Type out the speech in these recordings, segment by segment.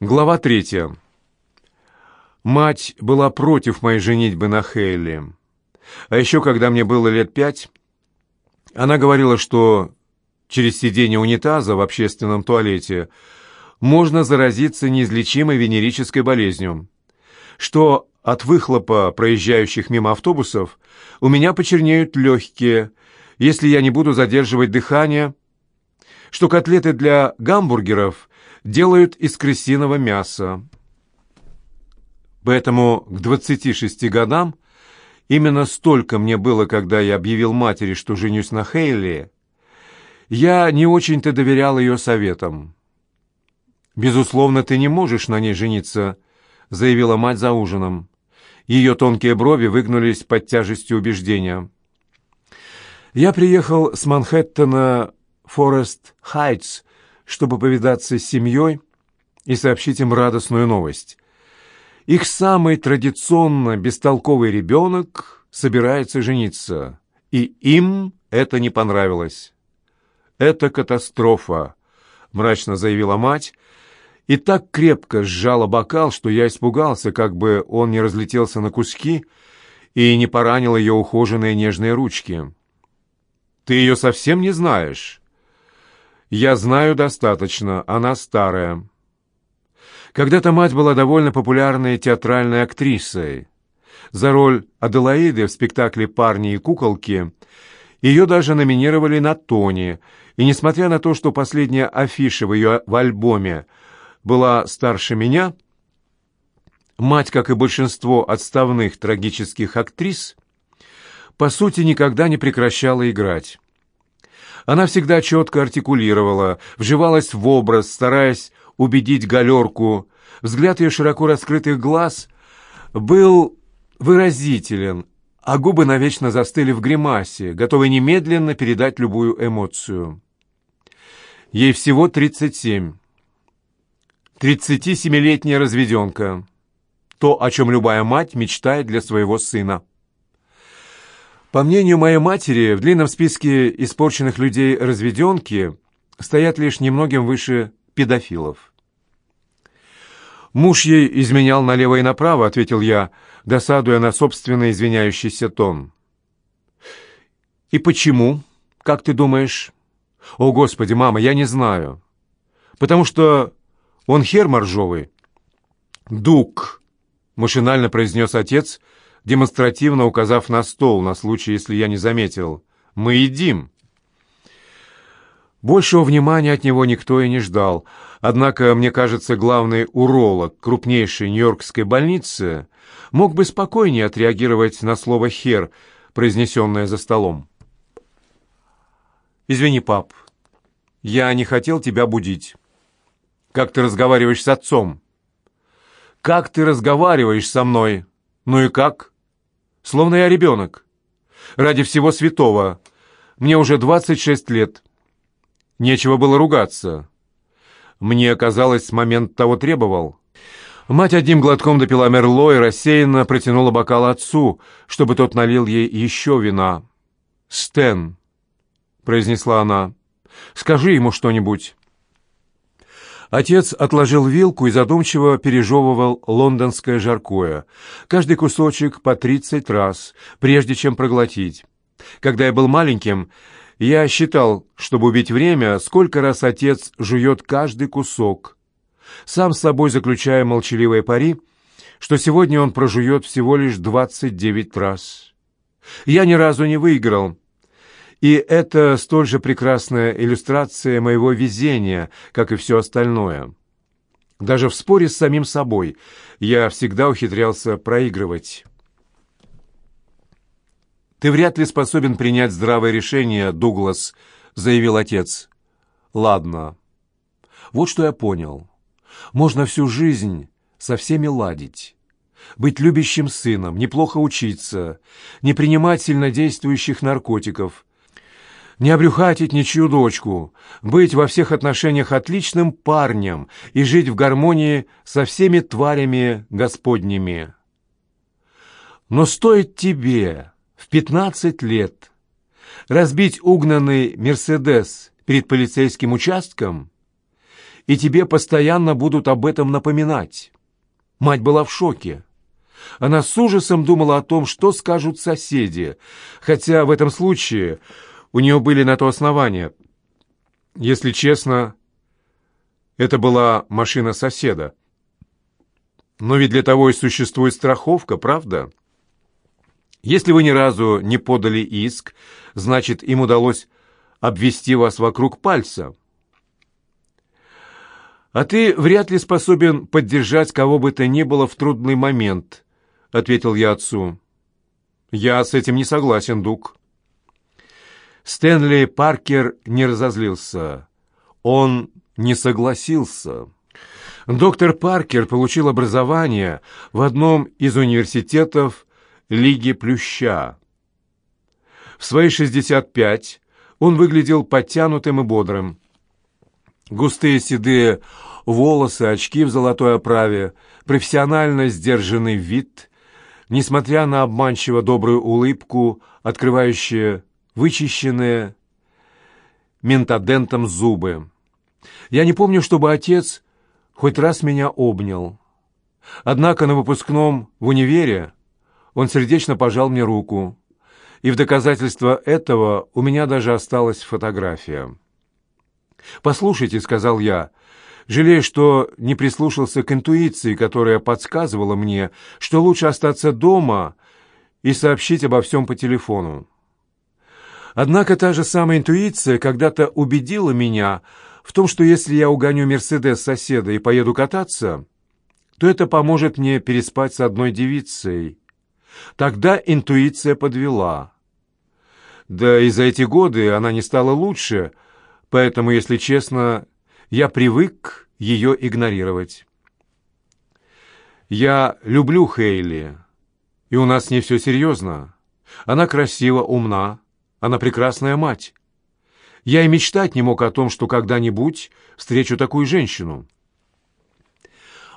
Глава третья. Мать была против моей женитьбы на Хейли. А еще, когда мне было лет пять, она говорила, что через сиденье унитаза в общественном туалете можно заразиться неизлечимой венерической болезнью, что от выхлопа проезжающих мимо автобусов у меня почернеют легкие, если я не буду задерживать дыхание, что котлеты для гамбургеров делают из крысиного мяса. Поэтому к 26 годам именно столько мне было, когда я объявил матери, что женюсь на Хейли, я не очень-то доверял ее советам. «Безусловно, ты не можешь на ней жениться», — заявила мать за ужином. Ее тонкие брови выгнулись под тяжестью убеждения. Я приехал с Манхэттена Форест Хайтс чтобы повидаться с семьей и сообщить им радостную новость. Их самый традиционно бестолковый ребенок собирается жениться, и им это не понравилось. «Это катастрофа», — мрачно заявила мать, и так крепко сжала бокал, что я испугался, как бы он не разлетелся на куски и не поранил ее ухоженные нежные ручки. «Ты ее совсем не знаешь?» «Я знаю достаточно, она старая». Когда-то мать была довольно популярной театральной актрисой. За роль Аделаиды в спектакле «Парни и куколки» ее даже номинировали на Тони, и несмотря на то, что последняя афиша в ее в альбоме была старше меня, мать, как и большинство отставных трагических актрис, по сути никогда не прекращала играть. Она всегда четко артикулировала, вживалась в образ, стараясь убедить галерку. Взгляд ее широко раскрытых глаз был выразителен, а губы навечно застыли в гримасе, готовые немедленно передать любую эмоцию. Ей всего 37. 37-летняя разведенка. То, о чем любая мать мечтает для своего сына. По мнению моей матери, в длинном списке испорченных людей разведенки стоят лишь немногим выше педофилов. «Муж ей изменял налево и направо», — ответил я, досадуя на собственный извиняющийся тон. «И почему, как ты думаешь?» «О, Господи, мама, я не знаю. Потому что он хер моржовый». «Дук», — машинально произнес отец, — демонстративно указав на стол, на случай, если я не заметил. «Мы едим!» Большего внимания от него никто и не ждал. Однако, мне кажется, главный уролог крупнейшей нью-йоркской больницы мог бы спокойнее отреагировать на слово «хер», произнесенное за столом. «Извини, пап, я не хотел тебя будить. Как ты разговариваешь с отцом?» «Как ты разговариваешь со мной? Ну и как?» Словно я ребенок. Ради всего святого. Мне уже 26 лет. Нечего было ругаться. Мне казалось, момент того требовал. Мать одним глотком допила мерло и рассеянно протянула бокал отцу, чтобы тот налил ей еще вина. «Стэн», — произнесла она, — «скажи ему что-нибудь». Отец отложил вилку и задумчиво пережевывал лондонское жаркое. Каждый кусочек по тридцать раз, прежде чем проглотить. Когда я был маленьким, я считал, чтобы убить время, сколько раз отец жует каждый кусок. Сам с собой заключая молчаливое пари, что сегодня он прожует всего лишь двадцать девять раз. Я ни разу не выиграл, и это столь же прекрасная иллюстрация моего везения, как и все остальное. Даже в споре с самим собой я всегда ухитрялся проигрывать. «Ты вряд ли способен принять здравое решение, Дуглас», — заявил отец. «Ладно. Вот что я понял. Можно всю жизнь со всеми ладить» быть любящим сыном, неплохо учиться, не принимать сильнодействующих наркотиков, не обрюхатить ничью дочку, быть во всех отношениях отличным парнем и жить в гармонии со всеми тварями господними. Но стоит тебе в пятнадцать лет разбить угнанный «Мерседес» перед полицейским участком, и тебе постоянно будут об этом напоминать. Мать была в шоке. Она с ужасом думала о том, что скажут соседи, хотя в этом случае у нее были на то основания. Если честно, это была машина соседа. Но ведь для того и существует страховка, правда? Если вы ни разу не подали иск, значит, им удалось обвести вас вокруг пальца. А ты вряд ли способен поддержать кого бы то ни было в трудный момент, ответил я отцу. Я с этим не согласен, Дук. Стэнли Паркер не разозлился. Он не согласился. Доктор Паркер получил образование в одном из университетов Лиги Плюща. В свои 65 он выглядел подтянутым и бодрым. Густые седые волосы, очки в золотой оправе, профессионально сдержанный вид, несмотря на обманчиво добрую улыбку, открывающие вычищенные ментадентом зубы. Я не помню, чтобы отец хоть раз меня обнял. Однако на выпускном в универе он сердечно пожал мне руку, и в доказательство этого у меня даже осталась фотография. «Послушайте», — сказал я, жалея, что не прислушался к интуиции, которая подсказывала мне, что лучше остаться дома и сообщить обо всем по телефону. Однако та же самая интуиция когда-то убедила меня в том, что если я угоню «Мерседес» соседа и поеду кататься, то это поможет мне переспать с одной девицей. Тогда интуиция подвела. Да и за эти годы она не стала лучше, поэтому, если честно, я привык ее игнорировать. Я люблю Хейли, и у нас с ней все серьезно. Она красива, умна, она прекрасная мать. Я и мечтать не мог о том, что когда-нибудь встречу такую женщину.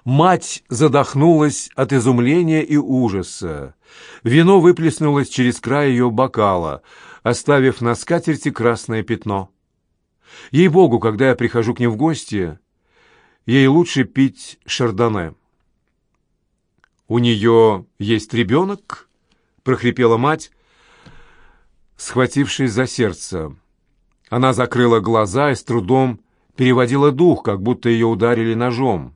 Мать задохнулась от изумления и ужаса. Вино выплеснулось через край ее бокала, оставив на скатерти красное пятно. Ей-богу, когда я прихожу к ней в гости, ей лучше пить шардоне. «У нее есть ребенок?» — прохрипела мать, схватившись за сердце. Она закрыла глаза и с трудом переводила дух, как будто ее ударили ножом.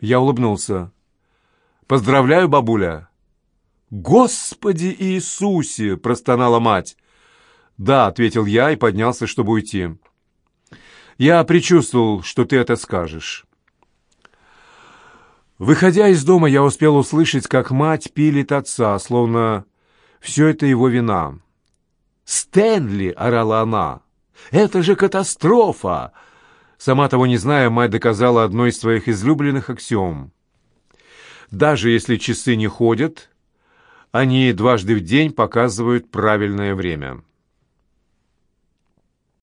Я улыбнулся. «Поздравляю, бабуля!» «Господи Иисусе!» — простонала мать. «Да», — ответил я и поднялся, чтобы уйти. «Я предчувствовал, что ты это скажешь». Выходя из дома, я успел услышать, как мать пилит отца, словно все это его вина. «Стэнли!» — орала она. «Это же катастрофа!» Сама того не зная, мать доказала одной из своих излюбленных аксиом. «Даже если часы не ходят, они дважды в день показывают правильное время».